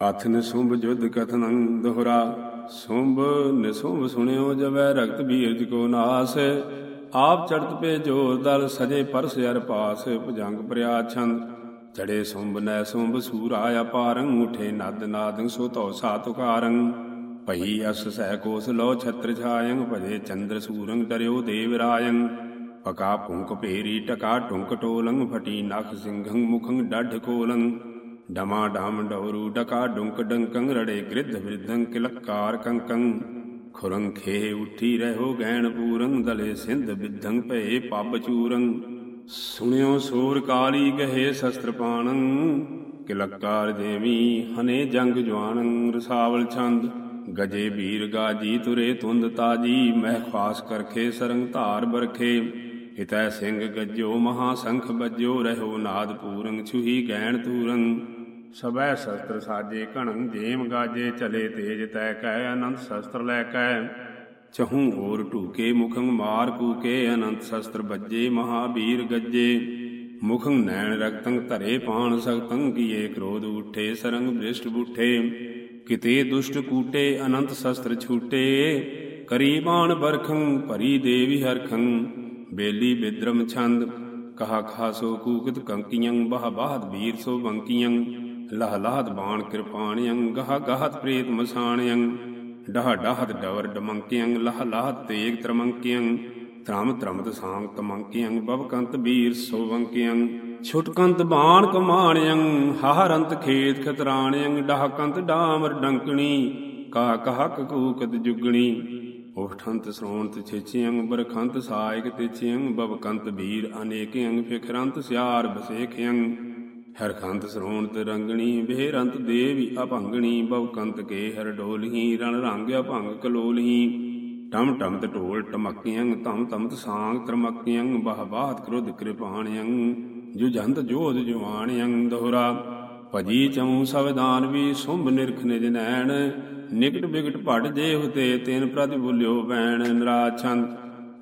ਅਥ ਨਿਸੁੰਭ ਜੁਧ ਕਥਨੰ ਦੋਹਰਾ ਸੁੰਭ ਨਿਸੁੰਭ ਸੁਣਿਓ ਜਵੈ ਰਗਤ ਬੀਰਜ ਕੋ ਨਾਸ। ਆਪ ਚੜਤ ਪੇ ਜੋਰ ਦਲ ਸਜੇ ਪਰਸ ਅਰ ਪਾਸ, ਭਜੰਗ ਪ੍ਰਿਆ ਛੰਦ। ਚੜੇ ਸੁੰਭ ਨੈ ਸੁੰਭ ਸੂਰਾ ਅਪਾਰੰ ਉਠੇ ਨਦ ਨਾਦੰ ਸੋ ਤਉ ਸਾ ਭਈ ਅਸ ਸਹਿ ਕੋਸ ਲੋ ਛਤਰ ਛਾਯੰ ਭਜੇ ਚੰਦਰ ਸੂਰੰ ਡਰਿਓ ਦੇਵ ਰਾਯੰ ਪਕਾ ਪੁੰਕ ਭੇਰੀ, ਟਕਾ ਟੁੰਕ ਟੋਲੰ, ਫਟੀ ਨਖ ਸਿੰਘੰ ਮੁਖੰ ਡੱਢ ਕੋਲੰ ਡਮਾ ਡਮ ਡੌਰੂ ਡਕਾ ਡੁੰਕ ਡੰਕੰ ਰੜੇ ਗ੍ਰਿਧ ਵਿਰਧੰ ਕਿਲਕਾਰ ਕੰਕੰ ਖੁਰੰ ਖੇ ਉਠੀ ਰਹੋ ਗੈਣ ਪੂਰੰ ਦਲੇ ਸਿੰਧ ਬਿਧੰ ਭਏ ਪੱਬ ਚੂਰੰ ਸੁਣਿਓ ਸੂਰ ਕਾਲੀ ਗਹੇ ਸ਼ਸਤਰ ਪਾਣੰ ਕਿਲਕਾਰ ਦੇਵੀ ਹਨੇ ਜੰਗ ਜਵਾਨੰ ਰਸਾਵਲ ਛੰਦ ਗਜੇ ਵੀਰ ਗਾਜੀ ਤੁਰੇ ਤੁੰਦ ਤਾਜੀ ਮਹਿ ਖਾਸ ਕਰਖੇ ਸਰੰਗ ਧਾਰ ਬਰਖੇ ਹਿਤੈ ਸਿੰਘ ਗੱਜੋ ਮਹਾ ਸੰਖ ਬੱਜੋ ਰਹੋ ਨਾਦ ਪੂਰੰ ਛੁਹੀ ਗੈਣ ਤੂਰੰ ਸਬੈ ਸ਼ਸਤਰ ਸਾਜੇ ਘਣੰ ਜੇਮ ਗਾਜੇ ਚਲੇ ਤੇਜ ਤੈ ਕੈ ਅਨੰਤ ਸ਼ਸਤਰ ਲੈ ਕੈ। ਚਹੂ ਹੋਰ ਢੂਕੇ ਮੁਖੰ ਮਾਰ ਕੂਕੇ ਅਨੰਤ ਸ਼ਸਤਰ ਬੱਜੇ ਮਹਾਬੀਰ ਗੱਜੇ। ਮੁਖੰ ਨੈਣ ਰਕਤੰ ਧਰੇ ਪਾਣ ਸਖਤੰ ਕੀਏ ਕ੍ਰੋਧ ਉਠੇ ਸਰੰਗ ਬ੍ਰਿਸ਼ਟ ਬੁਠੇ। ਕਿਤੇ ਦੁਸ਼ਟ ਕੂਟੇ ਅਨੰਤ ਸ਼ਸਤਰ ਛੂਟੇ। ਕਰੀ ਬਾਣ ਬਰਖੰ ਭਰੀ ਦੇਵੀ ਹਰਖੰ। ਬੇਲੀ ਬਿਦਰਮ ਛੰਦ ਕਹਾ ਖਾਸੋ ਕੂਕਤ ਕੰਕੀਆਂ ਬਹ ਬਾਹਦ ਵੀਰ ਸੋ ਬੰਕੀਆਂ ਲਹ ਲਾਹਤ ਬਾਣ ਕਿਰਪਾਣਿਯੰ ਗਹ ਗਹਤ ਪ੍ਰੇਤ ਮਸਾਣਿਯੰ ਡਹ ਡਹਤ ਡਵਰ ਡਮੰਕਿਯੰ ਲਹ ਲਾਹਤ ਤੇਗ ਤਰਮੰਕਿਯੰ ਧਰਮ ਧਰਮਤ ਸਾੰਗ ਤਮੰਕਿਯੰ ਬਵਕੰਤ ਬੀਰ ਸੋ ਛੁਟਕੰਤ ਬਾਣ ਕਮਾਣਿਯੰ ਹਹਰੰਤ ਖੇਤ ਖਤਰਾਣਿਯੰ ਡਹਕੰਤ ਡਾਮਰ ਡੰਕਣੀ, ਕਾ ਕਹਕ ਕੂਕਤ ਜੁਗਣੀ। ਉਠੰਤ ਸ੍ਰੋਣਤ ਛੇਚਿਯੰ ਬਰਖੰਤ ਸਾਇਕ ਤਿਚਿਯੰ ਬਵਕੰਤ ਬੀਰ ਅਨੇਕਿਯੰ ਫਿਖਰੰਤ ਸਿਆਰ ਬਸੇਖਿਯੰ ਹਰਖੰਤ ਸ੍ਰੋਣਤ ਰੰਗਣੀ, ਬਹਿਰੰਤ ਦੇਵੀ ਅਭੰਗਣੀ ਬਵਕੰਤ ਕੇ ਹਰ ਡੋਲਹੀ ਰਣ ਰੰਗ ਅਭੰਗ ਕਲੋਲਹੀ ਟਮ ਟਮਤ ਢੋਲ ਟਮਕਿਯੰ, ਤਮ ਤਮਤ ਸਾੰਗ ਤਰਮਕਿਯੰ, ਬਹ ਬਾਤ ਕ੍ਰੋਧ ਕਿਰਪਾਣਿਯੰ ਜੁਜੰਤ ਜੋਧ ਜਵਾਣਿਯੰ ਦੋਹਰਾ। ਭਜੀ ਚਮੂ ਸਵਦਾਨ ਵੀ ਸੁੰਭ ਨਿਰਖ ਨਿਜ ਨੈਣ, ਨਿਕਟ ਬਿਕਟ ਭਟ ਜੇ ਹੁਤੇ ਤੈਨ ਪ੍ਰਤਿ ਬੁਲਿਓ ਬੈਣ। ਨਰਾਛੰਦ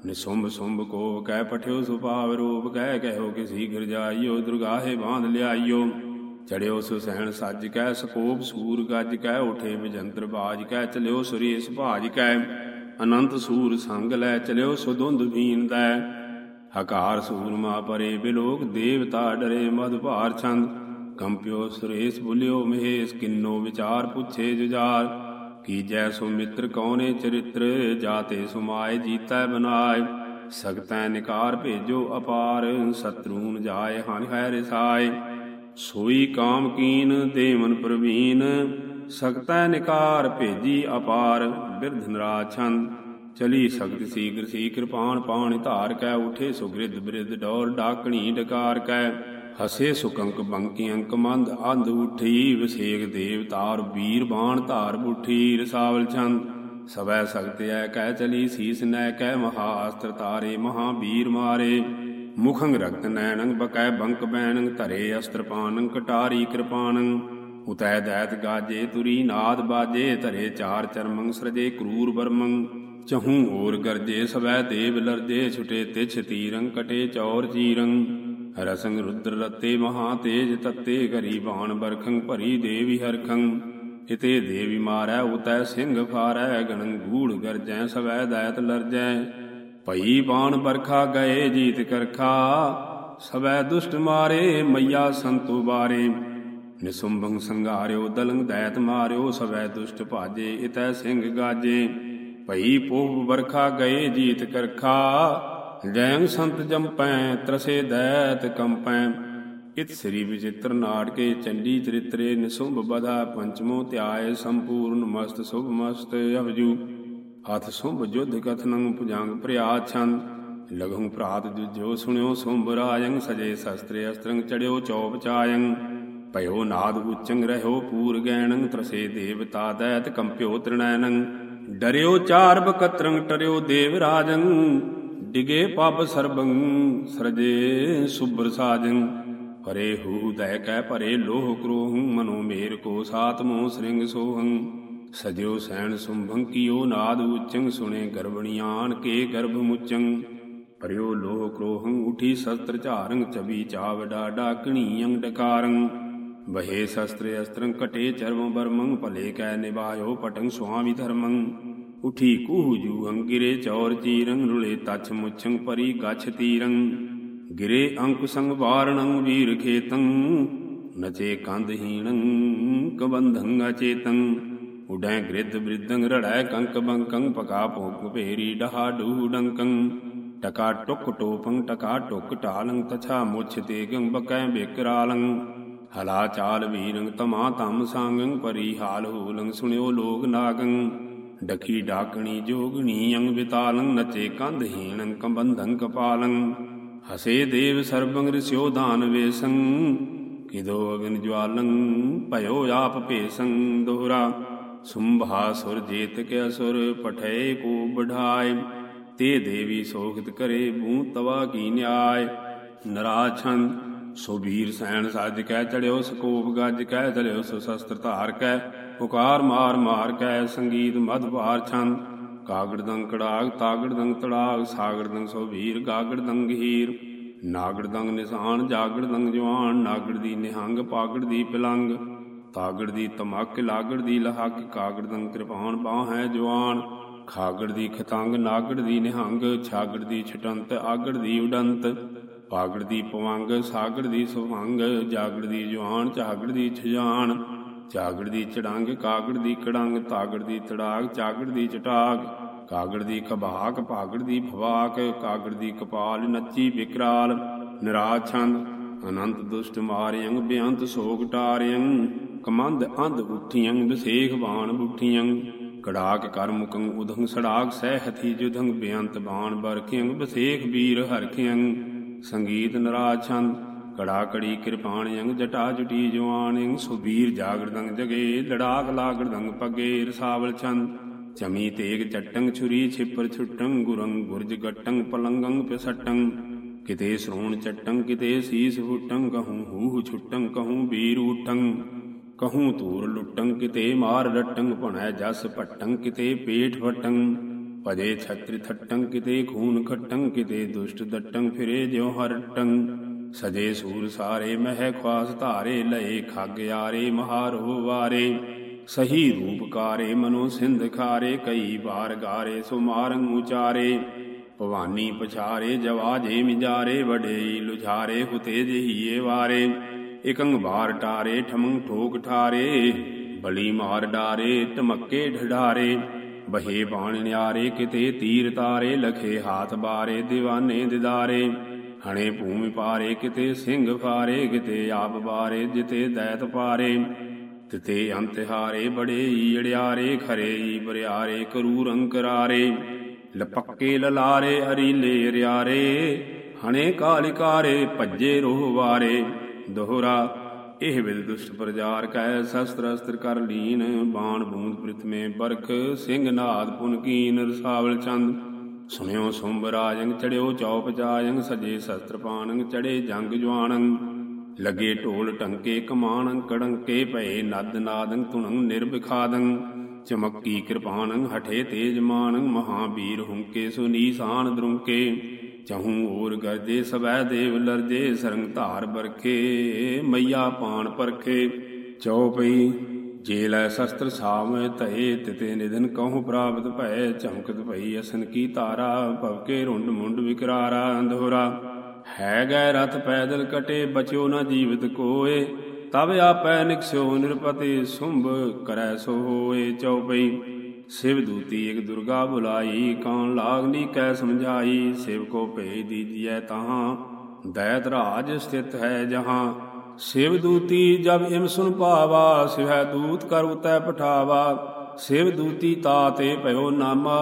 ਨਿਸੁੰਭ ਸੁੰਭ ਕੋ ਕਹਿ ਪਠਿਓ ਸੁਭਾਵ ਰੂਪ ਕਹਿ ਕਹਿਓ ਕਿਸੀ ਗਿਰ ਜਾਈਓ, ਦੁਰਗਾਹੇ ਬਾਂਧ ਲਿਆਈਓ। ਚੜਿਓ ਸੁਸੈਣ ਸੱਜ ਕਹਿ, ਸਕੋਪ ਸੂਰ ਗੱਜ ਕਹਿ, ਉਠੇ ਵਿਜੰਤਰ ਬਾਜ ਕਹਿ, ਚਲਿਓ ਸੁਰੇਸ ਭਾਜ ਕਹਿ। ਅਨੰਤ ਸੂਰ ਸੰਗ ਲੈ, ਚਲਿਓ ਸੁਦੁੰਦ ਬੀਨ ਦੈ ਹਕਾਰ ਸੂਰਮਾ ਪਰੇ ਬਿਲੋਕ, ਦੇਵਤਾ ਡਰੇ ਮਦ ਭਾਰ ਛੰਦ। ਕੰਪਿਓ ਸੁਰੇਸ ਬੁਲਿਓ ਮਹੇਸ਼, ਕਿੰਨੋ ਵਿਚਾਰ ਪੁੱਛੇ ਜੁਜਾਰ ਕੀਜੈ ਸੋ ਮਿੱਤਰ ਕੌਨੇ ਚਰਿਤ੍ਰ, ਜਾਤੇ ਸੁਮਾਏ ਜੀਤੈ ਬਨਾਏ। ਸਗਤੈ ਨਿਕਾਰ ਭੇਜੋ ਅਪਾਰ ਸਤਰੂਨ ਜਾਏ ਹਨ ਹੈ ਰਸਾਏ ਸੋਈ ਕਾਮ ਕੀਨ, ਦੇਵਨ ਪ੍ਰਵੀਨ, ਸਗਤੈ ਨਿਕਾਰ ਭੇਜੀ ਅਪਾਰ, ਬਿਰਧ ਨਰਾਛੰਦ ਚਲੀ ਸਗਤ ਸੀਗਰ ਸੀ ਕਿਰਪਾਨ ਪਾਣ ਧਾਰ ਕੈ, ਉਠੇ ਸੁਗ੍ਰਿਧ ਬਿਰਧ ਡੋਰ ਡਾਕਣੀ ਡਕਾਰ ਕੈ। ਹਸੇ ਸੁਕੰਕ ਬੰਕੀ ਅੰਕ ਮੰਦ, ਅੰਧ ਉਠੀ ਵਿਸੇਕ ਦੇਵਤਾਰ ਵੀਰ ਬਾਣ ਧਾਰ ਬੁਠੀ ਰਸਾਵਲ ਚੰਦ। ਸਵੈ ਸਗਤ ਐ ਕਹਿ ਚਲੀ ਸੀਸ ਨੈ ਕਹਿ ਮਹਾ ਅਸਤਰ ਤਾਰੇ, ਮਹਾ ਵੀਰ ਮਾਰੇ। ਮੁਖੰਗ ਰਗਤ ਨੈਣੰ ਬਕੈ ਬੰਕ ਬੈਣੰ ਧਰੇ ਅਸਤਰ ਪਾਨੰ ਕਟਾਰੀ ਕਿਰਪਾਨੰ ਉਤੈ ਦੈਤ ਗਾਜੇ ਤੁਰੀ, ਨਾਦ ਬਾਜੇ ਧਰੇ ਚਾਰ ਚਰਮੰ ਸ੍ਰਜੇ ਕਰੂਰ ਬਰਮੰ ਚਹੂ ਹੋਰ ਗਰਜੇ, ਸਵੈ ਦੇਵ ਲਰਜੇ, ਛੁਟੇ ਤਿਛ ਤੀਰੰ ਕਟੇ ਚੌਰ ਚੀਰੰ ਰਸੰਗ ਰੁਦਰ ਰਤੇ ਮਹਾ ਤੇਜ ਤਤੇ ਗਰੀ ਬਾਣ ਬਰਖੰ ਭਰੀ ਦੇਵੀ ਹਰਖੰ। ਇਤੇ ਦੇਵੀ ਮਾਰੈ, ਉਤੈ ਸਿੰਘ ਫਾਰੈ ਗਣੰ ਗੂੜ ਗਰਜੈ, ਸਵੈ ਦੈਤ ਲਰਜੈ। ਭਈ ਬਾਣ ਬਰਖਾ ਗਏ ਜੀਤ ਕਰਖਾ, ਸਵੈ ਦੁਸ਼ਟ ਮਾਰੇ ਮਈਆ ਸੰਤੂ ਬਾਰੇ। ਨਿਸੁੰਭੰ ਸੰਘਾਰਿਓ ਦਲੰਗ ਦੈਤ ਮਾਰਿਓ, ਸਵੈ ਦੁਸ਼ਟ ਭਾਜੇ, ਇਤੈ ਸਿੰਘ ਗਾਜੇ। ਭਈ ਪੋਹ ਬਰਖਾ ਗਏ ਜੀਤ ਕਰਖਾ ਜੈੰ ਸੰਤ ਜੰਪੈ ਤਰਸੇ ਦੈਤ ਕੰਪੈ ਇਤ ਸ੍ਰੀ ਵਿਚਿਤ੍ਰ ਨਾਟਕੇ ਚੰਡੀ ਚਰਿਤਰੇ ਨਿਸੁੰਭ ਬਧਾ ਪੰਚਮੋ ਧਿਆਏ ਸੰਪੂਰਨ ਮਸਤ ਸੁਭ ਮਸਤ ਅਵਜੂ। ਹੱਥ ਸੁੰਭ ਜੁਧ ਕਥਨੰ ਭੁਜੰਗ ਪ੍ਰਿਆ ਛੰਦ। ਲਗਹੁ ਪ੍ਰਾਤ ਜੁਜੋ ਸੁਣਿਓ ਸੁੰਭ ਰਾਜੰ, ਸਜੇ ਸ਼ਸਤਰੇ ਅਸਤਰੰ ਚੜਿਓ ਚੌਪ ਚਾਯੰ ਭਇਓ ਨਾਦ ਉਚੰਗ ਰਹਿਓ ਪੂਰ ਗੈਣੰ ਤਰਸੇ ਦੇਵਤਾ ਦੈਤ ਕੰਪਿਓ ਤ੍ਰਿਣੈਨੰ। ਡਰਿਓ ਚਾਰ ਬਕਤਰੰ ਟਰਿਓ ਦੇਵ ਰਾਜੰ। ਡਿਗੇ ਪਬ ਸਰਬੰ, ਸਰਜੇ ਸੁਬਰ ਸਾਜੰ। ਪਰੇ ਹੂ ਦਇ ਕੈ ਪਰੇ ਲੋਹ ਕ੍ਰੋਹੰ, ਮਨੋ ਮੇਰ ਕੋ ਸਾਤਮੋ ਸ੍ਰਿੰਗ ਸੋਹੰ। ਸਜਿਓ ਸੈਣ ਸੁੰਭੰ, ਕੀਓ ਨਾਦ ਉਚੰ, ਸੁਣੇ ਗਰਭਣੀਆਨ ਕੇ ਗਰਭ ਮੁਚੰ। ਪਰਿਓ ਲੋਹ ਕ੍ਰੋਹੰ, ਉਠੀ ਸਸਤਰ ਝਾਰੰ, ਚਬੀ ਚਾਵ ਡਾਡਾ ਕਣੀਯੰ ਡਕਾਰੰ ਬਹੇ ਸ਼ਸਤਰ ਅਸਤਰੰ ਕਟੇ ਚਰਮ ਬਰਮੰ, ਭਲੇ ਕੈ ਨਿਭਾਇਓ ਪਟੰ, ਸੁਆਮੀ ਧਰਮੰ। ਉਠੀ ਕੂਹ ਜੂਹੰ ਗਿਰੇ ਚੌਰ ਚੀਰੰ, ਰੁਲੇ ਤਛ ਮੁਛੰ ਪਰੀ ਗਛ ਤੀਰੰ। ਗਿਰੇ ਅੰਕ ਸੰਗ ਵਾਰਣੰ ਵੀਰ ਖੇਤੰ, ਨਚੇ ਕੰਧ ਹੀਣੰ, ਕਬੰਧੰ ਅਚੇਤੰ। ਉਡੈ ਗ੍ਰਿਧ ਬ੍ਰਿਧੰ, ਰੜੈ ਕੰਕ ਬੰਕੰ, ਪਕਾ ਭੋਗ ਭੇਰੀ ਡਹਾ ਡੂ ਡੰਕੰ। ਟਕਾ ਟੁਕ ਟੋਪੰ, ਟਕਾ ਟੁਕ ਢਾਲੰ ਤਛਾ ਮੁਛ ਤੇਗੰ, ਬਕੈ ਬਿਕਰਾਲੰ। ਹਲਾ ਚਾਲ ਵੀਰੰ, ਤਮਾ ਤਮ ਸੰਗੰ, ਪਰੀ ਹਾਲ ਹੋਲੰ, ਸੁਣਿਓ ਲੋਗ ਨਾਗੰ। ਡਖੀ ਡਾਕਣੀ ਜੋਗਣੀ, ਅੰਗ ਵਿਤਾਲੰ, ਨਚੇ ਕੰਧ ਹੀਣੰ, ਕੰਬੰਧੰ ਕਪਾਲੰ। ਹਸੇ ਦੇਵ ਸਰਬੰਗ ਰਿਸਿਓ ਦਾਨ ਵੇਸੰ, ਕਿਦੋ ਅਗਨ ਜਵਾਲੰ ਭਇਓ ਆਪ ਭੇਸੰ। ਦੋਹਰਾ, ਸੁੰਭਾ ਸੁਰ ਜੇਤ ਕੇ ਅਸੁਰ ਪਠੇ ਕੋ ਬਢਾਏ। ਤੇ ਦੇਵੀ ਸੋਖਤ ਕਰੇ ਬੂ, ਤਵਾ ਕੀ ਨਿਆਇ ਨਰਾਛੰ, ਸੋ ਵੀਰ ਸੈਣ ਸੱਜ ਕੈ, ਚੜਿਓ ਸਕੋਪ ਗੱਜ ਕੈ ਚਲਿਓ ਸੋ ਸ਼ਸਤਰ ਧਾਰ ਕਹਿ ਪੁਕਾਰ ਮਾਰ ਮਾਰ ਕੈ ਸੰਗੀਤ ਮਧ ਭਾਰ ਛੰਦ। ਕਾਗੜ ਦੰਗ ਕੜਾਗ, ਤਾਗੜ ਦੰਗ ਤੜਾਗ, ਸਾਗੜ ਦੰਗ ਸੋ ਵੀਰ, ਗਾਗੜ ਦੰਗ ਹੀਰ। ਨਾਗੜ ਦੰਗ ਨਿਸ਼ਾਨ, ਜਾਗੜ ਦੰਗ ਜਵਾਨ। ਨਾਗੜ ਦੀ ਨਿਹੰਗ, ਪਾਗੜ ਦੀ ਪਿਲੰਗ। ਤਾਗੜ ਦੀ ਤਮਕ, ਲਾਗੜ ਦੀ ਲਹਕ। ਕਾਗੜ ਦੰਗ ਕਿਰਪਾਨ ਬਾਹ ਹੈ ਜਵਾਨ। ਖਾਗੜ ਦੀ ਖਤੰਗ, ਨਾਗੜ ਦੀ ਨਿਹੰਗ। ਛਾਗੜ ਦੀ ਛਟੰਤ, ਆਗੜ ਦੀ ਉਡੰਤ। ਪਾਗੜ ਦੀ ਪਵੰਗ, ਸਾਗੜ ਦੀ ਸੁਭੰਗ। ਜਾਗੜ ਦੀ ਜਵਾਨ, ਝਾਗੜ ਦੀ ਛਜਾਨ। ਝਾਗੜ ਦੀ ਚੜੰਗ, ਕਾਗੜ ਦੀ ਕੜੰਗ, ਤਾਗੜ ਦੀ ਤੜਾਗ, ਚਾਗੜ ਦੀ ਚਟਾਗ, ਕਾਗੜ ਦੀ ਕਬਾਕ ਭਾਗੜ ਦੀ ਫਵਾਕ, ਕਾਗੜ ਦੀ ਕਪਾਲ, ਨੱਚੀ ਵਿਕਰਾਲ ਨਿਰਾਛੰਦ ਅਨੰਤ ਦੁਸ਼ਟ ਮਾਰਿਯੰ, ਬੇਅੰਤ ਸੋਗ ਟਾਰਿਯੰ, ਕਮੰਦ ਅੰਧ ਉਠੀਯੰ ਵਿਸੇਖ ਬਾਣ ਬੁਠੀਯੰ, ਕੜਾਕ ਕਰ ਮੁਕੰ ਉਦੰ ਸੜਾਕ ਸਹਿ ਹਥੀ ਜੁਧੰ ਬੇਅੰਤ ਬਾਣ ਬਰਖਿਯੰ ਵਿਸੇਖ ਵੀਰ ਹਰਖਿਯੰ, ਸੰਗੀਤ ਨਰਾਜ ਛੰਦ ਕੜਾ ਕੜੀ ਕਿਰਪਾਣਯੰ ਜਟਾ ਜੁਟੀ ਜਵਾਨਿੰ ਸੁਬੀਰ ਜਾਗੜਦੰ ਜਗੇ, ਲੜਾਕ ਲਾਗੜਦੰ ਪਗੇ ਰਸਾਵਲ ਛੰਦ। ਚਮੀ ਤੇਗ ਚਟੰਗ ਛੁਰੀ ਛਿਪਰ ਛੁਟੰ, ਗੁਰੰਗ ਗੁਰਜ ਗਟੰ, ਪਲੰਗੰ ਪਿਸਟੰ। ਕਿਤੇ ਸ੍ਰੋਣ ਚਟੰ, ਕਿਤੇ ਸੀਸ ਫੁਟੰ, ਕਹੂੰ ਹੂਹ ਛੁਟੰ, ਕਹੂੰ ਬੀਰ ਉਟੰ ਕਹੂੰ ਤੂਰ ਲੁੱਟੰ, ਕਿਤੇ ਮਾਰ ਰਟੰ ਭਣੈ ਜਸ ਪਟੰ ਕਿਤੇ ਪੇਟ ਫਟੰ ਭਜੇ ਛਤਰੀ ਥਟੰ, ਕਿਤੇ ਖੂਨ ਖਟੰ, ਕਿਤੇ ਦੁਸ਼ਟ ਦਟੰ, ਫਿਰੇ ਜਿਉ ਹਰਟੰ। ਸਜੇ ਸੂਰ ਸਾਰੇ ਮਹਿ ਖਵਾਸ ਧਾਰੇ, ਲਏ ਖੱਗ ਯਾਰੇ ਮਹਾਰੋ ਵਾਰੇ। ਸਹੀ ਰੂਪਕਾਰੇ ਮਨੋ ਸਿੰਧ ਖਾਰੇ, ਕਈ ਵਾਰ ਗਾਰੇ ਸੋ ਉਚਾਰੇ। ਭਵਾਨੀ ਪਛਾਰੇ, ਜਵਾਜੇ ਮਿਜਾਰੇ, ਵਡੇਈ ਲੁਝਾਰੇ, ਹੁਤੇ ਜਹੀਏ ਵਾਰੇ। ਇਕੰਗ ਬਾਰ ਟਾਰੇ ਠਮੰ ਠੋਕ ਠਾਰੇ। ਬਲੀ ਮਾਰ ਡਾਰੇ ਟਮੱਕੇ ਢਡਾਰੇ। ਬਹੇ ਬਾਣ ਨਿਆਰੇ, ਕਿਤੇ ਤੀਰ ਤਾਰੇ, ਲਖੇ ਹਾਥ ਬਾਰੇ دیਵਾਨੇ ਦਿਦਾਰੇ। ਹਣੇ ਭੂਮਿ ਪਾਰੇ ਕਿਤੇ ਸਿੰਘ ਫਾਰੇ ਕਿਤੇ ਆਪ ਬਾਰੇ ਜਿਤੇ ਦੈਤ ਪਾਰੇ। ਤਿਤੇ ਅੰਤ ਹਾਰੇ ਬੜੇ ਈੜਿਆਰੇ ਖਰੇ ਈ ਬਰਿਆਰੇ, ਕਰੂਰ ਅੰਕਰਾਰੇ। ਲਪੱਕੇ ਲਲਾਰੇ ਅਰੀਲੇ ਰਿਆਰੇ। ਹਣੇ ਕਾਲਿਕਾਰੇ, ਭੱਜੇ ਰੋਹ ਵਾਰੇ। ਦੋਹਰਾ, ਇਹ ਵਿਦ ਦੁਸ਼ਟ ਪ੍ਰਜਾਰ ਕੈ, ਸ਼ਸਤਰ ਅਸਤਰ ਕਰ ਲੀਨ। ਬਾਣ ਬੂੰਦ ਪ੍ਰਿਥਮੇ ਬਰਖ, ਸਿੰਘ ਨਾਦ ਪੁਨਕੀਨ ਰਸਾਵਲ ਚੰਦ। ਸੁਨਿਓ ਸੁੰਭ ਚੜਿਓ ਚੌਪ ਜਾਯੰਗ ਸਜੇ ਸ਼ਸਤਰ ਪਾਣੰਗ ਚੜੇ ਜੰਗ ਜਵਾਨੰ। ਲਗੇ ਢੋਲ ਟੰਕੇ ਕਮਾਨੰ ਕੜੰਕੇ ਭਏ ਨਦ ਨਾਦੰ ਤੁਣੰ ਨਿਰਭਿਖਾਦੰ। ਚਮੱਕੀ ਕਿਰਪਾਨੰ ਹਠੇ ਤੇਜ ਮਾਨੰ ਮਹਾਬੀਰ ਹੁੰਕੇ ਸੁਨੀਸਾਨ ਦਰੁੰਕੇ। ਚਹੂ ਓਰ ਗਰਜੇ, ਸਵੈ ਦੇਵ ਲਰਜੇ, ਸਰੰਗ ਧਾਰ ਬਰਖੇ, ਮਈਆ ਪਾਣ ਪਰਖੇ। ਚਉਪਈ ਜੇ ਲੈ ਸ਼ਸਤਰ ਸਾਵੇਂ ਧਏ, ਤਿਤੇ ਨਿਧਨ ਕਹੂ ਪ੍ਰਾਪਤ ਭੈ ਚਮਕਤ ਭਈ ਅਸਨ ਕੀ ਤਾਰਾ ਭਵਕੇ ਰੁੰਡ ਮੁੰਡ ਵਿਕਰਾਰਾ ਅੰਧੋਰਾ। ਹੈ ਗੈ ਰਥ ਪੈਦਲ ਕਟੇ, ਬਚਿਓ ਨਾ ਜੀਵਤ ਕੋਏ ਤਬ ਆਪੈ ਨਿਕਸਿਓ ਨਿਰਪਤੇ, ਸੁੰਭ ਕਰੈ ਸੋ ਹੋਏ ਚਉਪਈ। ਸਿਵ ਦੂਤੀ ਇਕ ਦੁਰਗਾ ਬੁਲਾਈ, ਕੌਣ ਲਾਗਨੀ ਕੈ ਸਮਝਾਈ, ਸਿਵ ਕੋ ਭੇਜ ਦੀਜੀਐ ਤਹਾਂ, ਦੈਤ ਰਾਜ ਸਥਿਤ ਹੈ ਜਹਾਂ। ਸਿਵ ਦੂਤੀ ਜਬ ਇਮ ਸੁਨ ਪਾਵਾ ਸਿਵੈ ਦੂਤ ਕਰ ਉਤੈ ਪਠਾਵਾ। ਸਿਵ ਦੂਤੀ ਤਾਤੇ ਭਇਓ ਨਾਮਾ,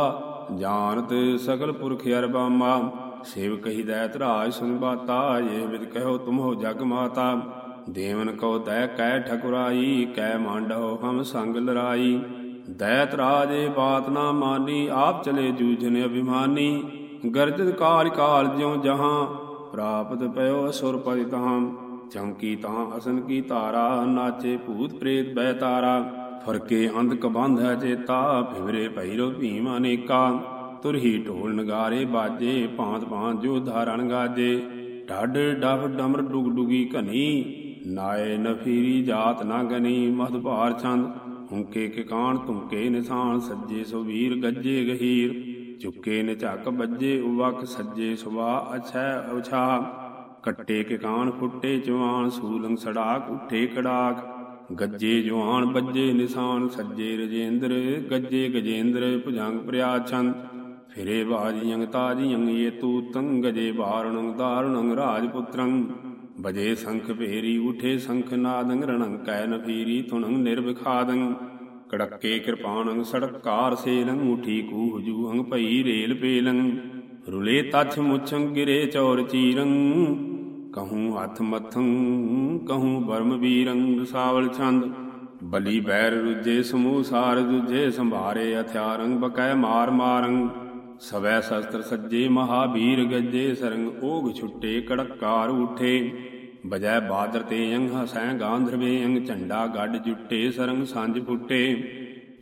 ਜਾਣਤ ਸਗਲ ਪੁਰਖ ਅਰਬਾਮਾ ਸਿਵ ਕਹੀ ਦੈਤ ਰਾਜ ਸੁਨ ਬਾਤਾ, ਇਹ ਵਿਦ ਕਹਿਓ ਤੁਮ ਜਗ ਮਾਤਾ। ਦੇਵਨ ਕਉ ਤੈ ਕੈ ਠਕੁਰਾਈ, ਕੈ ਮਾਂਡੋ ਹਮ ਸੰਗ ਲਰਾਈ। ਦੈਤ ਰਾਜੇ ਬਾਤ ਨਾ ਮਾਨੀ, ਆਪ ਚਲੇ ਜੂਝਨ ਅਭਿਮਾਨੀ। ਗਰਜਤ ਕਾਲ ਕਾਲ ਜਿਉ ਜਹਾਂ, ਪ੍ਰਾਪਤ ਪਇਓ ਅਸੁਰ ਪਰਿ ਤਹਾਂ ਚਮਕੀ ਤਾਂ, ਅਸਨ ਕੀ ਤਾਰਾ ਨਾਚੇ ਭੂਤ ਪ੍ਰੇਤ ਬੈ ਤਾਰਾ। ਫਰਕੇ ਅੰਧ ਕਬੰਧ ਹੈ ਚੇਤਾ, ਫਿਵਰੇ ਭੈਰੋ ਭੀਮ ਅਨੇਕਾ। ਤੁਰਹੀ ਢੋਲ ਨਗਾਰੇ ਬਾਜੇ, ਭਾਂਤ ਭਾਂਤ ਜੋ ਧਾਰਣ ਗਾਜੇ। ਢੱਡ ਡਫ ਡਮਰ ਡੁਗ ਡੁਗੀ ਘਨੀ, ਨਾਏ ਨਫੀਰੀ ਜਾਤ ਨਾ ਗਨੀ ਮਦ ਭਾਰ ਛੰਦ। ਹੁੰਕੇ ਕੇ ਕਾਣ ਤੁਮਕੇ ਨਿਸ਼ਾਨ, ਸੱਜੇ ਸੋ ਵੀਰ ਗੱਜੇ ਗਹੀਰ। ਚੁੱਕੇ ਨੇ ਬੱਜੇ, ਉਵਕ ਸੱਜੇ ਸੁਬਾ ਅਛੈ ਉਛਾ। ਕੱਟੇ ਕਿਕਾਨ ਫੁੱਟੇ ਜਵਾਨ ਸੂਲੰਗ ਸੜਾਕ ਉੱਠੇ ਕੜਾਕ। ਗੱਜੇ ਜਵਾਨ ਬੱਜੇ ਨਿਸ਼ਾਨ, ਸੱਜੇ ਰਜੇਂਦਰ, ਗੱਜੇ ਗਜੇਂਦਰ, ਭੁਜੰਗ ਪ੍ਰਿਆ ਚੰਦ ਫਿਰੇ ਬਾਜੀਆਂ ਤਾਜੀਆਂ, ਇਹ ਤੂ ਤੰਗ ਗਜੇ ਬਾਰਣੰ ਦਾਰਣੰ ਰਾਜਪੁੱਤਰੰ। ਬਜੇ ਸੰਖ ਭੇਰੀ, ਉਠੇ ਸੰਖ ਨਾਦੰ, ਰਣੰ ਕੈ ਨਫੀਰੀ ਤੁਣੰ ਨਿਰਵਿਖਾਦੰ। ਕੜੱਕੇ ਕਿਰਪਾਣੰ ਸੜਕਾਰ ਸੇਲੰ, ਉਠੀ ਕੂਹ ਜੂਹੰ, ਭਈ ਰੇਲ ਪੇਲੰ। ਰੁਲੇ ਤਛ ਮੁਛੰ, ਗਿਰੇ ਚੌਰ ਚੀਰੰ। ਕਹੂੰ ਹੱਥ ਮਥੰ ਕਹੂੰ ਬਰਮ ਵੀਰੰਗ ਸਾਵਲ ਛੰਦ ਬਲੀ ਬੈਰ ਰੁਜੇ ਸਮੂਹ ਸਾਰ ਦੁਜੇ ਸੰਭਾਰੇ ਹਥਿਆਰੰ ਬਕੈ ਮਾਰ ਮਾਰੰ ਸਵੈ ਸ਼ਸਤਰ ਸੱਜੇ ਮਹਾਬੀਰ ਗੱਜੇ ਸਰੰਗ ਓਗ ਛੁੱਟੇ ਕੜਕਾਰ ਉਠੇ ਬਜੈ ਬਾਦਰ ਤੇ ਅੰਗ ਹਸੈ ਗਾਂਧਰਵੇ ਅੰਗ ਝੰਡਾ ਗੱਡ ਜੁੱਟੇ ਸਰੰਗ ਸੰਜ ਫੁੱਟੇ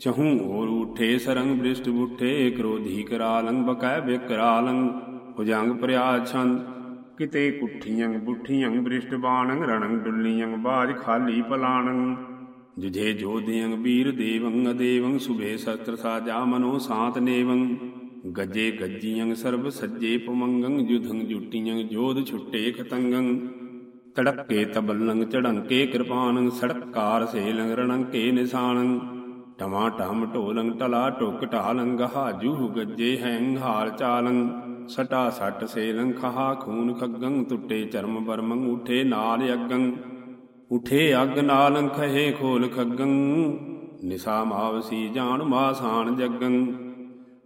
ਚਹੂ ਹੋਰ ਉਠੇ ਸਰੰਗ ਬ੍ਰਿਸ਼ਟ ਬੁੱਠੇ ਕ੍ਰੋਧੀ ਕਰਾਲੰਗ ਬਕੈ ਬਿਕਰਾਲੰਗ ਭੁਜੰਗ ਪ੍ਰਿਆ ਛੰਦ ਕਿਤੇ ਕੁੱਠੀਆਂ ਬੁੱਠੀਆਂ ਬ੍ਰਿਸ਼ਟ ਬਾਣੰ ਰਣੰ ਡੁੱਲੀਆਂ ਬਾਜ ਖਾਲੀ ਪਲਾਣੰ। ਜੁਝੇ ਜੋਧਿਯੰ ਵੀਰ ਦੇਵੰ ਅਦੇਵੰ ਸੁਭੇ ਸਤਰ ਸਾਜਾ ਮਨੋ ਸਾਤ ਨੇਵੰ। ਗੱਜੇ ਗੱਜੀਆਂ ਸਰਬ ਸੱਜੇ ਪਮੰਗੰ, ਜੁਧੰ ਜੁਟੀਆਂ ਜੋਧ ਛੁੱਟੇ ਖਤੰਗੰ। ਤੜਕੇ ਤਬਲੰਗ ਚੜੰਕੇ ਕਿਰਪਾਨੰ, ਸੜਕਾਰ ਸੇਲੰਗ ਰਣੰਕੇ ਨਿਸ਼ਾਨੰ। ਟਮਾ ਟਮ ਢੋਲੰਗ ਟਲਾ ਟੁਕ ਢਾਲੰਗ ਹਾਜੂ ਗੱਜੇ ਹੈਂਗ ਹਾਲ ਚਾਲੰ। ਸਟਾ ਸੱਟ ਸੇਲੰ ਖਹਾ ਖੂਨ ਖੱਗੰ ਟੁੱਟੇ ਚਰਮ ਬਰਮੰ ਉਠੇ ਨਾਲ ਅਗੰ। ਉਠੇ ਅਗ ਨਾਲੰ ਖਹੇ ਖੋਲ ਖੱਗੰ। ਨਿਸਾ ਮਾਵਸੀ ਜਾਣ ਮਾਸਾਨ ਜਗੰ।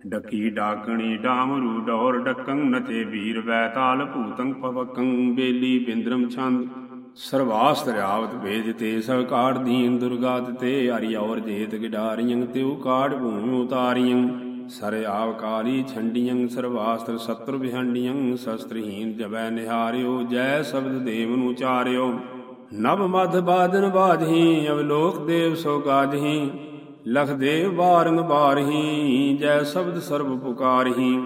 ਡਕੀ ਡਾਕਣੀ ਡਾਮਰੂ ਡੌਰ ਡਕੰ, ਨਚੇ ਵੀਰ ਵੈਤਾਲ ਭੂਤੰ ਪਵਕੰ ਬੇਲੀ ਬਿੰਦਰਮ ਛੰਦ ਸਰਵਾਸਤਰ ਆਵਤ ਭੇਜ ਤੇ ਸਭ ਦੀਨ ਦੁਰਗਾਤ ਤੇ। ਹਰੀ ਔਰ ਜੇਤ ਗਿਡਾਰੀਆਂ, ਤਿਉ ਕਾੜ ਭੂਮਿ ਉਤਾਰੀਆਂ ਸਰ ਆਵਕਾਰੀ ਛੰਡੀਆਂ ਸਰਵਾਸਤਰ ਸਤਰ ਵਿਹੰਡੀਆਂ ਸ਼ਸਤਰਹੀਨ ਜਬੈ ਨਿਹਾਰਿਓ, ਜੈ ਸ਼ਬਦ ਦੇਵ ਨੂੰ ਚਾਰਿਓ। ਨਭ ਮਧ ਬਾਦਨ ਬਾਜਹੀ, ਅਵਲੋਕ ਦੇਵ ਸੋ ਗਾਜਹੀ। ਲਖ ਦੇਵ ਬਾਰੰਗ ਬਾਰਹੀ, ਜੈ ਸ਼ਬਦ ਸਰਬ ਪੁਕਾਰਹੀ।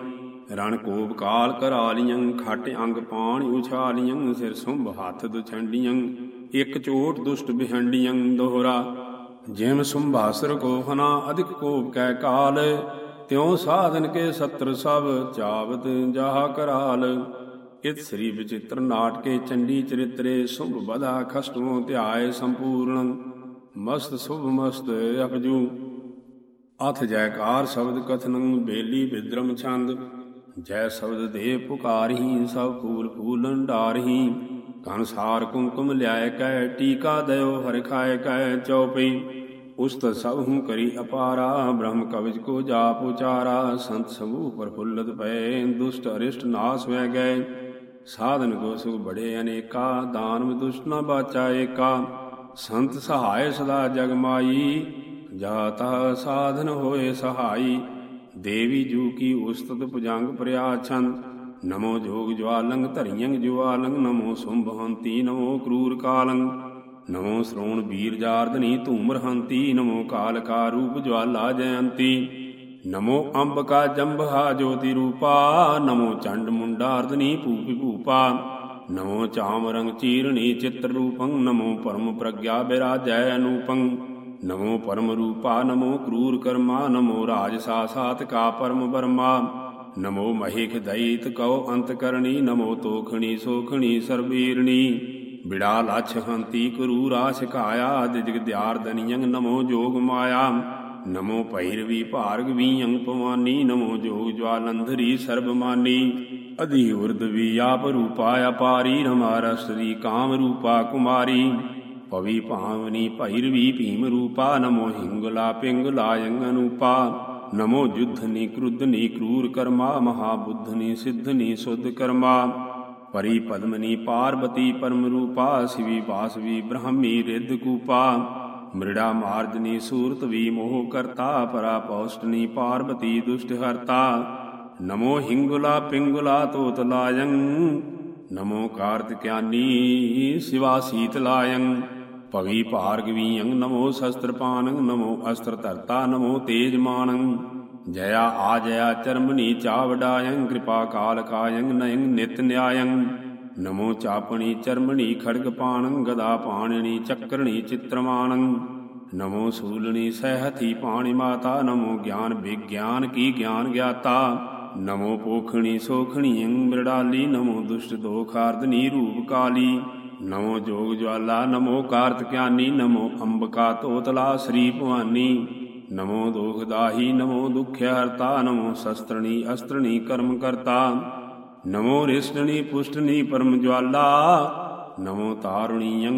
ਰਣ ਕੋਪ ਕਾਲ ਕਰਾਲੀਆਂ ਖਟ ਅੰਗ ਪਾਣ ਉਛਾਲੀਆਂ ਸਿਰ ਸੁੰਭ ਹੱਥ ਦੁਛੰਡੀਆਂ ਇਕ ਚੋਟ ਦੁਸ਼ਟ ਬਿਹੰਡੀਆਂ ਦੋਹਰਾ। ਜਿਮ ਸੁੰਭਾਸਰ ਕੋ ਹਨਾ, ਅਧਿਕ ਕੋਪ ਕੈ ਕਾਲ ਤਿਉ ਸਾਧਨ ਕੇ ਸਤਰ ਸਭ ਚਾਵਤ ਜਾਹ ਕਰਾਲ। ਇਤ ਸ੍ਰੀ ਵਿਚਿਤ੍ਰ ਨਾਟਕੇ ਚੰਡੀ ਚਰਿਤਰੇ ਸੁਭ ਬਧਾ ਖਸਟਮੋ ਧਿਆਏ ਸੰਪੂਰਨ ਮਸਤ ਸੁਭ ਮਸਤ ਅਪਜੂ। ਅਥ ਜੈਕਾਰ ਸ਼ਬਦ ਕਥਨੰ ਬੇਲੀ ਵਿਦਰਮ ਛੰਦ। ਜੈ ਸ਼ਬਦ ਦੇ ਪੁਕਾਰਹੀ ਸਭ ਫੂਲ ਫੂਲਨ ਡਾਰਹੀ। ਕਨਸਾਰ ਕੁੰਕੁਮ ਲਿਆਇ ਕੈ, ਟੀਕਾ ਦਇਓ ਹਰਿ ਖਾਏ ਕੈ, ਚਉਪਈ। ਉਸਤ ਸਭ ਹੂੰ ਕਰੀ ਅਪਾਰਾ, ਬ੍ਰਹਮ ਕਵਚ ਕੋ ਜਾਪ ਉਚਾਰਾ, ਸੰਤ ਸਮੂਹ ਪ੍ਰਫੁੱਲਤ ਪਏ, ਦੁਸ਼ਟ ਅਰਿਸ਼ਟ ਨਾਸ ਵੈ ਗਏ। ਸਾਧਨ ਕੋ ਸੁਖ ਬੜੇ ਅਨੇਕਾ, ਦਾਨਵ ਦੁਸ਼ਟ ਨਾ ਬਾਚਾ ਏਕਾ। ਸੰਤ ਸਹਾਇ ਸਦਾ ਜਗ ਮਾਈ, ਜਾਤਾ ਸਾਧਨ ਹੋਏ ਸਹਾਈ। ਦੇਵੀ ਜੂ ਕੀ ਉਸਤਤ ਪੁਜੰਗ ਪ੍ਰਿਆ ਛੰਦ। ਨਮੋ ਜੋਗ ਜਵਾਲੰਗ ਧਰਿਯੰ ਜਵਾਲੰਗ ਨਮੋ ਸੁੰਭ ਨਮੋ ਕਰੂਰ ਕਾਲੰਗ। ਨਮੋ ਸ਼੍ਰੋਣ ਵੀਰ ਜਾਰਦਨੀ ਧੂਮਰ ਹੰਤੀ, ਨਮੋ ਕਾਲ ਕਾ ਰੂਪ ਜਵਾਲਾ ਜਯੰਤੀ। ਨਮੋ ਅੰਬ ਕਾ ਜੰਭਾ ਜੋਤੀ ਰੂਪਾ, ਨਮੋ ਚੰਡ ਮੁੰਡਾਰਦਨੀ ਭੂਪਿ ਭੂਪਾ। ਨਮੋ ਚਾਮ ਰੰਗ ਚੀਰਣੀ ਚਿਤ੍ਰ ਰੂਪੰ, ਨਮੋ ਪਰਮ ਪ੍ਰਗਿਆ ਬਿਰਾਜੈ ਅਨੂਪੰ। ਨਮੋ ਪਰਮ ਰੂਪਾ, ਨਮੋ ਕਰੂਰ ਕਰਮਾ, ਨਮੋ ਰਾਜ ਸਾਸਾਤ ਕਾ ਪਰਮ ਬਰਮਾ। ਨਮੋ ਮਹਿਖ ਦਇਤ ਕਉ ਅੰਤ ਕਰਣੀ ਨਮੋ ਤੋਖਣੀ ਸੋਖਣੀ ਸਰਬੀਰਣੀ ਬਿੜਾ ਲਛ ਹੰਤੀ ਕਰੂਰਾ ਸਿਕਾਇਆ ਦਿਜਗ ਦਿਆਰ ਨਮੋ ਜੋਗ ਮਾਇਆ। ਨਮੋ ਭੈਰਵੀ ਭਾਰਗਵੀ ਅੰਗ ਪਵਾਨੀ ਨਮੋ ਜੋਗ ਜਵਾਲੰਧਰੀ ਸਰਬਮਾਨੀ ਅਧੀ ਉਰਦਵੀ ਆਪ ਰੂਪਾ ਅਪਾਰੀ ਰਮਾਰਾ ਸ੍ਰੀ ਕਾਮ ਰੂਪਾ ਕੁਮਾਰੀ। ਪਵੀ ਭਾਵਨੀ ਭੈਰਵੀ ਭੀਮ ਰੂਪਾ, ਨਮੋ ਹਿੰਗਲਾ ਪਿੰਗਲਾ ਯੰਗ ਅਨੂਪਾ। ਨਮੋ ਜੁਧਨੀ, ਕ੍ਰੁਧਨੀ, ਕਰੂਰ ਕਰਮਾ, ਮਹਾਬੁੱਧਨੀ, ਸਿੱਧਨੀ, ਸੁਧ ਕਰਮਾ। ਪਰੀ ਪਦਮਨੀ ਪਾਰਬਤੀ ਪਰਮ ਰੂਪਾ ਸਿਵੀ ਵਾਸਵੀ ਬ੍ਰਹਮੀ ਰਿੱਧ ਕੂਪਾ। ਮ੍ਰਿੜਾ ਮਾਰਜਨੀ ਸੂਰਤ ਵੀ ਮੋਹ ਕਰਤਾ ਪਰਾ ਪੌਸ਼ਟਨੀ ਪਾਰਬਤੀ ਦੁਸ਼ਟ ਹਰਤਾ। ਨਮੋ ਹਿੰਗੁਲਾ ਪਿੰਗੁਲਾ ਤੋਤ ਨਮੋ ਕਾਰਤਿਕਿਆਨੀ ਸਿਵਾ ਸੀਤ ਲਾਯੰ। ਭਵੀ ਭਾਰਗਵੀਯੰ, ਨਮੋ ਸ਼ਸਤਰਪਾਨੰ, ਨਮੋ ਅਸਤਰ ਧਰਤਾ, ਨਮੋ ਤੇਜਮਾਨੰ। ਜਯਾ ਆ ਜਯਾ ਚਰਮਨੀ ਚਾਵਡਾਯੰ, ਕਿਰਪਾ ਕਾਲ ਕਾਯੰ ਨਯੰ ਨਿਤ ਨਿਆਯੰ। ਨਮੋ ਚਾਪਣੀ ਚਰਮਣੀ ਖੜਗ ਪਾਣੰ, ਗਦਾ ਪਾਣਣੀ ਚੱਕਰਣੀ ਚਿਤ੍ਰਮਾਨੰ ਨਮੋ ਸੂਲਣੀ ਸਹਿਥੀ ਪਾਣੀ ਮਾਤਾ, ਨਮੋ ਗਿਆਨ ਵਿਗਿਆਨ ਕੀ ਗਿਆਨ ਗਿਆਤਾ। ਨਮੋ ਪੋਖਣੀ ਸੋਖਣੀ ਅੰਬਰਡਾਲੀ ਨਮੋ ਦੁਸ਼ਟ ਦੋਖਾਰਦਨੀ ਰੂਪ ਕਾਲੀ। ਨਮੋ ਜੋਗ ਜਵਾਲਾ ਨਮੋ ਕਾਰਤਕਿਆਨੀ ਨਮੋ ਅੰਬਕਾ ਤੋਤਲਾ ਸ੍ਰੀ ਭਵਾਨੀ। ਨਮੋ ਦੋਖਦਾਹੀ ਨਮੋ ਦੁਖ ਹਰਤਾ, ਨਮੋ ਸ਼ਸਤਰਣੀ, ਅਸਤਰਣੀ, ਕਰਮ ਕਰਤਾ। ਨਮੋ ਰਿਸ਼ਟਣੀ, ਪੁਸ਼ਟਣੀ, ਪਰਮ ਜਵਾਲਾ ਨਮੋ ਤਾਰੁਣੀਯੰ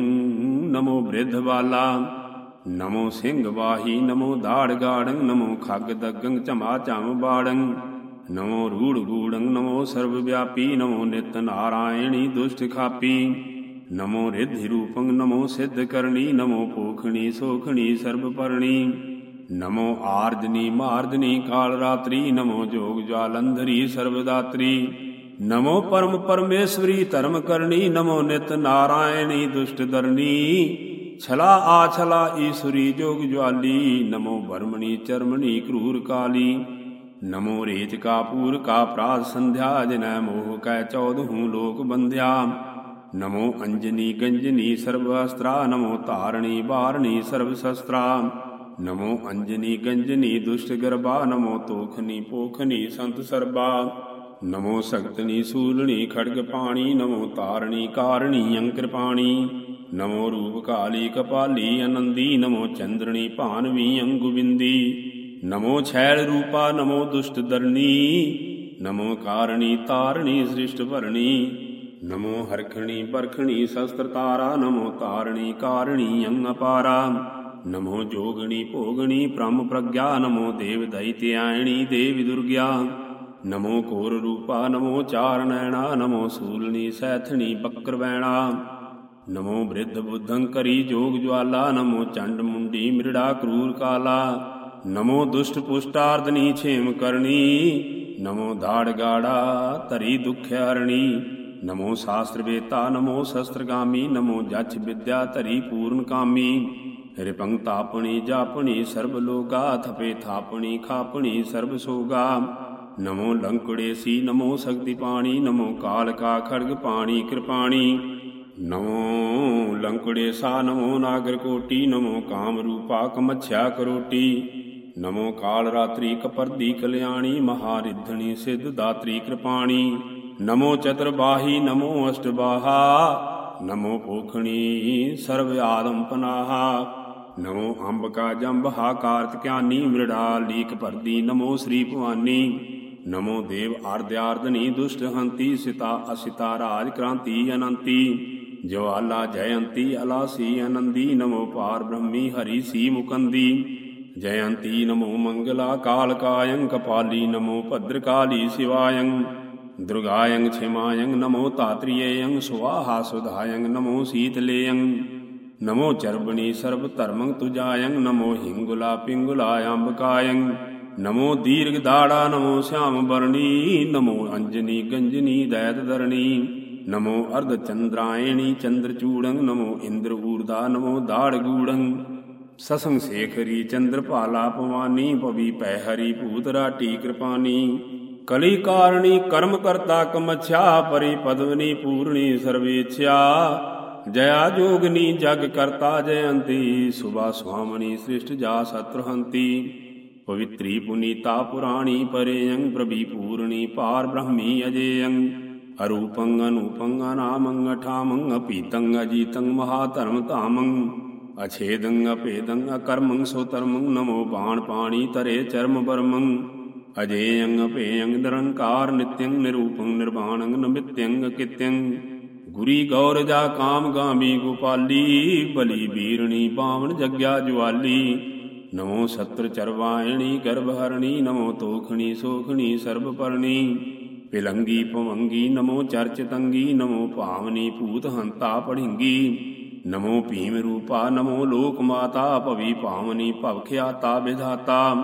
ਨਮੋ ਬ੍ਰਿਧ ਬਾਲਾ ਨਮੋ ਸਿੰਘ ਵਾਹੀ, ਨਮੋ ਦਾੜ ਗਾੜੰ, ਨਮੋ ਖੱਗ ਦਗੰ, ਝਮਾ ਝਮ ਬਾੜੰ। ਨਮੋ ਰੂੜ ਗੂੜੰ ਨਮੋ ਸਰਬ ਵਿਆਪੀ, ਨਮੋ ਨਿਤ ਨਾਰਾਇਣੀ ਦੁਸ਼ਟ ਖਾਪੀ। ਨਮੋ ਰਿਧਿ ਰੂਪੰ, ਨਮੋ ਸਿੱਧ ਕਰਨੀ, ਨਮੋ ਪੋਖਣੀ ਸੋਖਣੀ, ਸਰਬ ਪਰਣੀ ਨਮੋ ਆਰਜਨੀ ਮਾਰਜਨੀ ਕਾਲ ਰਾਤਰੀ, ਨਮੋ ਜੋਗ ਜਵਾਲੰਧਰੀ ਸਰਬਦਾਤਰੀ ਨਮੋ ਪਰਮ ਪਰਮੇਸ਼ਵਰੀ ਧਰਮ ਕਰਨੀ, ਨਮੋ ਨਿਤ ਨਾਰਾਇਣੀ ਦੁਸ਼ਟ ਦਰਨੀ ਛਲਾ ਆ ਛਲਾ ਈਸ਼ਵਰੀ ਜੋਗ ਜਵਾਲੀ ਨਮੋ ਬਰਮਣੀ ਚਰਮਣੀ ਕਰੂਰ ਕਾਲੀ। ਨਮੋ ਰੇਚ ਕਾ ਪੂਰ ਕਾ ਪ੍ਰਾਦ ਸੰਧਿਆ, ਜਿਨੈ ਮੋਹ ਕੈ ਚੌਦਹੂ ਲੋਕ ਬੰਧਿਆ। ਨਮੋ ਅੰਜਨੀ ਗੰਜਨੀ ਸਰਬ ਅਸਤਰਾ, ਨਮੋ ਧਾਰਣੀ ਬਾਰਣੀ ਸਰਬ ਸ਼ਸਤਰਾ। ਨਮੋ ਅੰਜਨੀ ਗੰਜਨੀ ਦੁਸ਼ਟ ਗਰਬਾ ਨਮੋ ਤੋਖਨੀ ਪੋਖਨੀ ਸੰਤ ਸਰਬਾ ਨਮੋ ਸਗਤਨੀ ਸੂਲਣੀ ਖੜਗ ਪਾਣੀ ਨਮੋ ਤਾਰਣੀ ਕਾਰਣੀ ਅੰਕਰ ਨਮੋ ਰੂਪ ਕਾਲੀ ਕਪਾਲੀ ਆਨੰਦੀ ਨਮੋ ਚੰਦਰਣੀ ਭਾਨਵੀ ਅੰਗੁਬਿੰਦੀ ਨਮੋ ਛੈਲ ਰੂਪਾ ਨਮੋ ਦੁਸ਼ਟ ਦਰਣੀ ਨਮੋ ਕਾਰਣੀ ਤਾਰਣੀ ਸ੍ਰਿਸ਼ਟ ਭਰਣੀ ਨਮੋ ਹਰਖਣੀ ਬਰਖਣੀ ਸ਼ਸਤਰ ਤਾਰਾ ਨਮੋ ਤਾਰਣੀ ਕਾਰਣੀ ਅੰਗ ਅਪਾਰਾ ਨਮੋ ਜੋਗਣੀ ਭੋਗਣੀ ਬ੍ਰਹਮ ਪ੍ਰਗਿਆ ਨਮੋ ਦੇਵ ਦੈਤਿਆਇਣੀ ਦੇਵੀ ਦੁਰਗਿਆ ਨਮੋ ਕੋਰ ਰੂਪਾ ਨਮੋ ਚਾਰ ਨੈਣਾ ਨਮੋ ਸੂਲਣੀ ਸੈਥਣੀ ਬੱਕਰ ਨਮੋ ਬ੍ਰਿਧ ਬੁੱਧੰ ਜੋਗ ਜਵਾਲਾ ਨਮੋ ਚੰਡ ਮੁੰਡੀ ਮਿਰੜਾ ਕਰੂਰ ਕਾਲਾ ਨਮੋ ਦੁਸ਼ਟ ਪੁਸ਼ਟਾਰਦਨੀ ਛੇਮ ਕਰਨੀ ਨਮੋ ਦਾੜ ਗਾੜਾ ਧਰੀ ਦੁਖ ਹਰਣੀ ਨਮੋ ਸ਼ਾਸਤਰ ਵੇਤਾ ਨਮੋ ਸ਼ਸਤਰਗਾਮੀ ਨਮੋ ਜਛ ਵਿਦਿਆ ਧਰੀ ਪੂਰਨ ਕਾਮੀ ਰਿਪੰਗ ਤਾਪਣੀ ਜਾਪਣੀ, ਸਰਬ ਲੋਗਾ ਥਪੇ ਥਾਪਣੀ, ਖਾਪਣੀ, ਸਰਬ ਸੋਗਾ। ਨਮੋ ਲੰਕੜੇ ਸੀ, ਨਮੋ ਸ਼ਕਤੀ ਪਾਣੀ, ਨਮੋ ਕਾਲ ਕਾ ਖੜਗ ਪਾਣੀ, ਕਿਰਪਾਣੀ। ਨਮੋ ਲੰਕੜੇ ਸਾ, ਨਮੋ ਨਾਗਰ ਕੋਟੀ, ਨਮੋ ਕਾਮ ਰੂਪਾ ਕਮਛਿਆ ਕਰੋਟੀ। ਨਮੋ ਕਾਲ ਰਾਤਰੀ ਕਪਰਦੀ ਕਲਿਆਣੀ, ਮਹਾਰਿਧਣੀ ਸਿੱਧ ਦਾਤਰੀ ਕਿਰਪਾਣੀ। ਨਮੋ ਚਤੁਰਬਾਹੀ ਨਮੋ ਅਸ਼ਟਬਾਹਾ। ਨਮੋ ਪੋਖਣੀ ਸਰਵ ਆਦਮ ਪਨਾਹਾ। ਨਮੋ ਅੰਬਕਾ ਜੰਬਹਾ ਕਾਰਤ ਗਿਆਨੀ ਮ੍ਰਿੜਾ ਲੀਕ ਭਰਦੀ, ਨਮੋ ਸ੍ਰੀ ਭਵਾਨੀ। ਨਮੋ ਦੇਵ ਆਰਧਿਆਰਧਨੀ ਦੁਸ਼ਟ ਹੰਤੀ, ਸਿਤਾ ਅਸਿਤਾ ਰਾਜ ਕ੍ਰਾਂਤੀ ਅਨੰਤੀ। ਜਵਾਲਾ ਜਯੰਤੀ, ਅਲਾਸੀ ਆਨੰਦੀ ਨਮੋ ਪਾਰ ਬ੍ਰਹਮੀ, ਹਰੀ ਸੀ ਮੁਕੰਦੀ। ਜਯੰਤੀ, ਨਮੋ ਮੰਗਲਾ, ਕਾਲ ਕਪਾਲੀ, ਨਮੋ ਭਦ੍ਰਕਾਲੀ ਸਿਵਾਯੰ। ਦੁਰਗਾਯੰ, ਛਿਮਾਯੰ, ਨਮੋ ਤਾਤ੍ਰਿਯੰ ਸੁਵਾਹਾ ਸੁਧਾਯੰ, ਨਮੋ ਸੀਤਲੇਯੰ। ਨਮੋ ਚਰਬਣੀ ਸਰਬ ਧਰਮੰ ਤੁਜਾਯੰ ਨਮੋ ਹਿੰਗੁਲਾ ਪਿੰਗੁਲਾ ਅੰਬਕਾਯੰ ਨਮੋ ਦੀਰਘ ਦਾੜਾ, ਨਮੋ ਸ਼ਾਮ ਬਰਣੀ, ਨਮੋ ਅੰਜਨੀ ਗੰਜਨੀ ਦੈਤ ਦਰਣੀ ਨਮੋ ਅਰਧ ਚੰਦਰਾਇਣੀ ਚੰਦਰ ਚੂੜੰ, ਨਮੋ ਇੰਦਰ ਊਰਦਾ ਨਮੋ ਦਾੜ ਗੂੜੰ, ਸਸੰਗ ਸੇਖਰੀ ਚੰਦਰ ਭਾਲਾ ਪਵਾਨੀ ਪਵੀ ਪੈ ਹਰੀ ਭੂਤ ਰਾਟੀ ਕਿਰਪਾਨੀ, ਕਲੀ ਕਾਰਣੀ ਕਰਮ ਕਰਤਾ ਕਮਛਾ, ਪਰੀ ਪਦਵਨੀ ਪੂਰਣੀ ਸਰਵੇਛਿਆ ਜਇਆ ਜੋਗਨੀ ਜਗ ਕਰਤਾ ਜਯੰਤੀ, ਸੁਭਾ ਸੁਹਾਮਣੀ ਸ੍ਰਿਸ਼ਟ ਜਾ ਸਤਰਹੰਤੀ। ਪਵਿੱਤਰੀ ਪੁਨੀਤਾ ਪੁਰਾਣੀ ਪਰੇਯੰ, ਪ੍ਰਭੀ ਪੂਰਣੀ ਪਾਰ ਬ੍ਰਹਮੀ ਅਜੇਯੰ। ਅਰੂਪੰ ਅਨੂਪੰ ਅਨਾਮੰ ਅਠਾਮੰ, ਅਪੀਤੰ ਅਜੀਤੰ ਮਹਾਧਰਮ ਧਾਮੰ। ਅਛੇਦੰ ਅਪੇਦੰ ਅਕਰਮੰ ਸੋਤਰਮੰ, ਨਮੋ ਬਾਣ ਪਾਣੀ ਤਰੇ ਚਰਮ ਬਰਮੰ। ਅਜੇਯੰ ਅਪੇਯੰ ਨਿਰੰਕਾਰ ਨਿਤਯੰ, ਨਿਰੂਪੰ ਨਿਰਵਾਣੰ ਨਮਿਤਯੰ ਕਿਤਯੰ। ਗੁਰੀ ਗੌਰ ਜਾ ਕਾਮ ਗਾਮੀ ਗੋਪਾਲੀ, ਬਲੀ ਬੀਰਣੀ ਪਾਵਨ ਜਗਿਆ ਜਵਾਲੀ ਨਮੋ ਸਤਰ ਚਰਵਾਇਣੀ ਗਰਭ ਹਰਣੀ ਨਮੋ ਤੋਖਣੀ, ਸੋਖਣੀ ਸਰਬ ਪਰਣੀ ਪਿਲੰਗੀ ਭਵੰਗੀ, ਨਮੋ ਚਰਚ ਤੰਗੀ, ਨਮੋ ਭਾਵਨੀ ਭੂਤ ਹੰਤਾ ਪੜਿੰਗੀ। ਨਮੋ ਭੀਮ ਰੂਪਾ, ਨਮੋ ਲੋਕ ਮਾਤਾ, ਭਵੀ ਭਾਵਨੀ ਭਵਖਿਆਤਾ ਵਿਧਾਤਾ।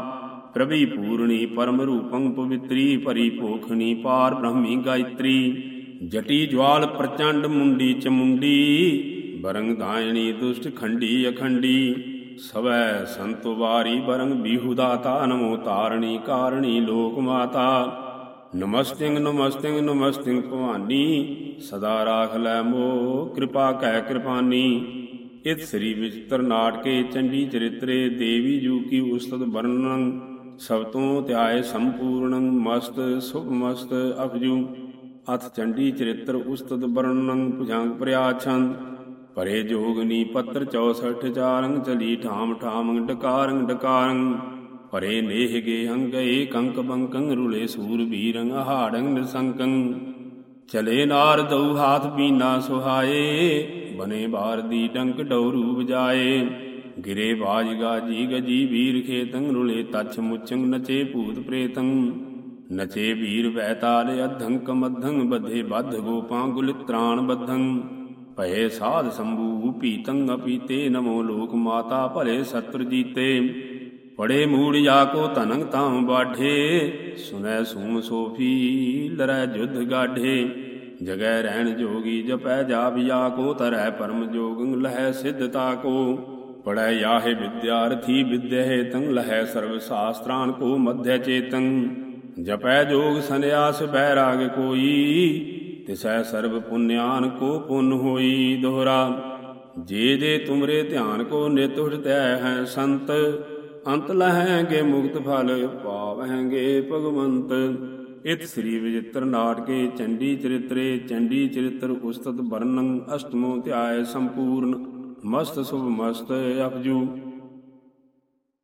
ਪ੍ਰਭੀ ਪੂਰਣੀ, ਪਰਮ ਰੂਪੰ ਪਵਿੱਤਰੀ, ਪਰਿਪੋਖਣੀ, ਪਾਰ ਬ੍ਰਹਮੀ ਗਾਇਤਰੀ। ਜਟੀ ਜਵਾਲ ਪ੍ਰਚੰਡ ਮੁੰਡੀ ਚਮੁੰਡੀ ਬਰੰਗ ਦਾਇਣੀ ਦੁਸ਼ਟ ਖੰਡੀ ਅਖੰਡੀ। ਸਵੈ ਸੰਤੋ ਵਾਰੀ ਬਰੰਗ ਬੀਹੁ ਦਾਤਾ, ਨਮੋ ਤਾਰਣੀ ਕਾਰਣੀ ਲੋਕ ਮਾਤਾ। ਨਮਸਤਿੰਗ ਨਮਸਤਿੰਗ ਨਮਸਤਿੰਗ ਭਵਾਨੀ, ਸਦਾ ਰਾਖ ਲੈ ਮੋ ਕਿਰਪਾ ਕਹਿ ਕਿਰਪਾਨੀ। ਇਤ ਸ੍ਰੀ ਵਿਚਿਤ੍ਰ ਨਾਟਕੇ ਚੰਡੀ ਚਰਿਤਰੇ ਦੇਵੀ ਜੂ ਕੀ ਉਸਤਤ ਵਰਣਨ, ਸਭ ਤੋਂ ਧਿਆਏ ਸੰਪੂਰਣੰ ਮਸਤ, ਸੁਭ ਮਸਤ ਅਪਜੂ ਅਥ ਚੰਡੀ ਚਰਿਤ੍ਰ ਉਸਤਤ ਵਰਣਨ ਭੁਜੰਗ ਪ੍ਰਿਆਛੰ। ਪਰੇ ਜੋਗਨੀ ਪੱਤਰ 64 ਚਾਰੰਗ ਚਲੀ ਠਾਮ ਠਾਮੰ ਡਕਾਰੰ ਡਕਾਰੰ ਪਰੇ ਨੇਹ ਗੇ ਅੰਗਏ ਕੰਕ ਬੰਕੰ ਰੁਲੇ ਸੂਰ ਬੀਰੰ ਹਾੜੰ ਨਿਸੰਕੰ। ਚਲੇ ਨਾਰ ਦਉ ਹਾਥ ਬੀਨਾ ਸੁਹਾਏ, ਬਨੇ ਬਾਰ ਦੀ ਡੰਕ ਡੌਰੂ ਵਜਾਏ ਗਿਰੇ ਬਾਜ ਗਾਜੀ ਗਜੀ ਵੀਰ ਖੇਤੰ ਰੁਲੇ ਤਛ ਮੁਚੰ ਨਚੇ ਭੂਤ ਪ੍ਰੇਤੰ। ਨਚੇ ਵੀਰ ਵੈਤਾਲ ਅਧੰਕ ਮਧੰ, ਬਧੇ ਬਧ ਗੋਪਾਂ ਗੁਲਿਤ੍ਰਾਣ ਬਧੰ। ਭਏ ਸਾਧ ਸੰਭੂ ਪੀਤੰ ਅਪੀਤੇ, ਨਮੋ ਲੋਕ ਮਾਤਾ ਭਲੇ ਸਤਰ ਜੀਤੇ। ਪੜੇ ਮੂੜ ਜਾ ਕੋ ਧਨੰ ਤਾਮ ਬਾਠੇ ਸੁਨੈ ਸੂਮ ਸੋਫੀ ਲਰੈ ਜੁਧ ਗਾਢੇ। ਜਗੈ ਰਹਿਣ ਜੋਗੀ ਜਪੈ ਜਾਪਿਆ ਕੋ, ਤਰੈ ਪਰਮ ਜੋਗੰ ਲਹੈ ਸਿੱਧਤਾ ਕੋ। ਪੜੈ ਯਾਹੇ ਵਿਦਿਆਰਥੀ ਵਿਦਿਅ ਤੰ ਲਹੈ ਸਰਵ ਸ਼ਾਸਤਰਾਨ ਕੋ ਮਧਿ ਚੇਤੰ। ਜਪੈ ਜੋਗ ਸੰਿਆਸ ਬੈਰਾਗ ਕੋਈ, ਤਿਸੈ ਸਰਬ ਪੁੰਨਿਆਨ ਕੋ ਪੁੰਨ ਹੋਈ ਦੋਹਰਾ। ਜੇ ਜੇ ਤੁਮਰੇ ਧਿਆਨ ਕੋ ਨਿਤ ਉਠਤੈ ਹੈ ਸੰਤ, ਅੰਤ ਲਹੈਂਗੇ ਮੁਕਤ ਫਲ ਪਾਵਹਿੰਗੇ ਭਗਵੰਤ। ਇਤ ਸ੍ਰੀ ਵਿਜਿਤ੍ਰ ਨਾਟਕੇ ਚੰਡੀ ਚਰਿਤਰੇ, ਚੰਡੀ ਚਰਿਤ੍ਰ ਉਸਤਤ ਵਰਣੰ ਅਸ਼ਟਮੋ ਧਿਆਏ ਸੰਪੂਰਨ। ਮਸਤ ਸੁਭ ਮਸਤ ਅਪਜੂ।